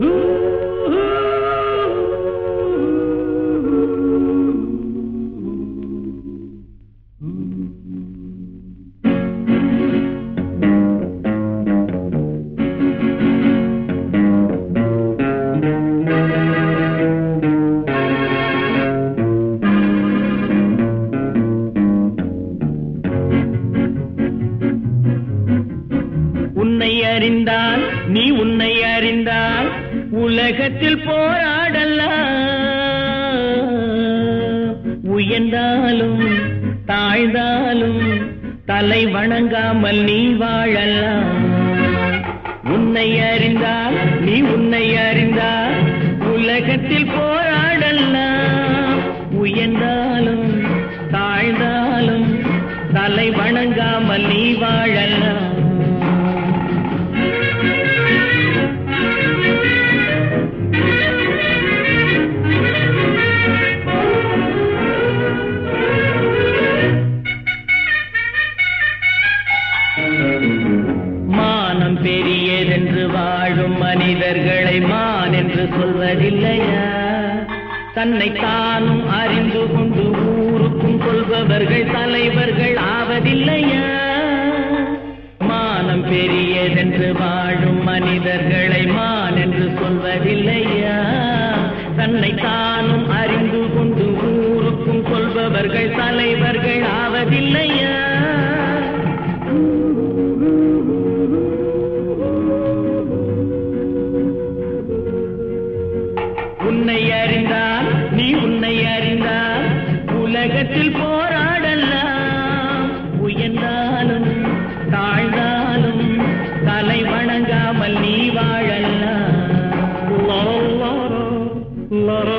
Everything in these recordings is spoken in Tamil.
உன்னை நீ உன்னை அறிந்தால் உலகத்தில் போராடலாம் உயர்ந்தாலும் தாழ்ந்தாலும் தலை வணங்காமல் நீ வாழலாம் உன்னை அறிந்தால் நீ உன்னை அறிந்தால் உலகத்தில் போராடலாம் உயர்ந்தால் என்று சொல்வதில்லையா? தன்னை தானும் அறிந்து கொண்டு ஊருக்கும் கொள்பவர்கள் தலைவர்கள் ஆவதில்லையா? மானம் பெரியதென்று வாழும் மனிதர்கள்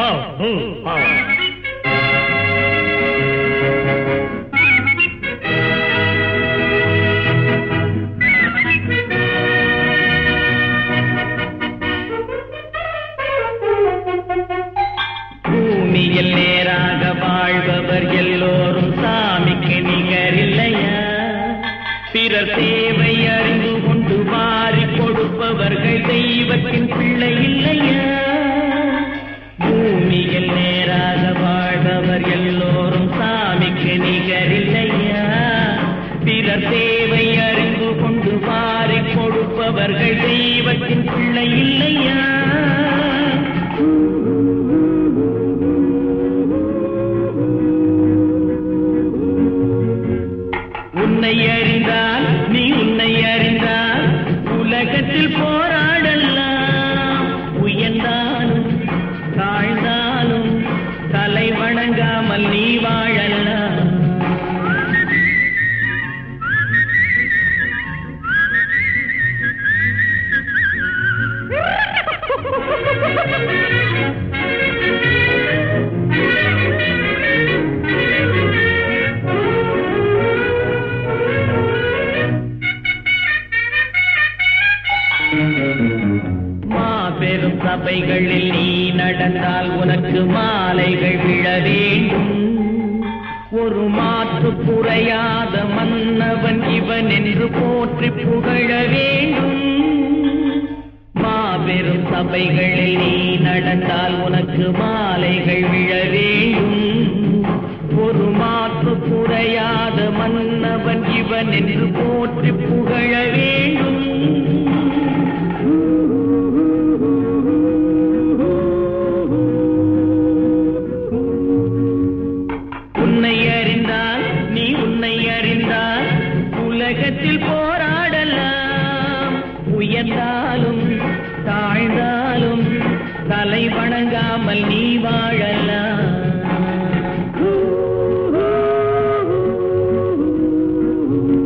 மா, பூமியில் நேராக வாழ்பவர் எல்லோரும் சாமிக்கு நிகரில்லையா? பிறர் தேவை கொடுப்பவர்கள் தெய்வத்தின் பிள்ளை இல்லையா? உன்னை சபைகளில் நீ நடந்தால் உனக்கு மாலைகள் விழ வேண்டும். ஒரு மாற்று குறையாத மன்னவன் இவன் என்று போற்றி புகழ வேண்டும். மாபெரும் சபைகளில் நீ நடந்தால் உனக்கு மாலைகள் விழ வேண்டும். ஒரு மாற்று குறையாத மன்னவன் இவன் என்று போற்றி புகழ வேண்டும் தலை வணங்காமல் நீ வாழ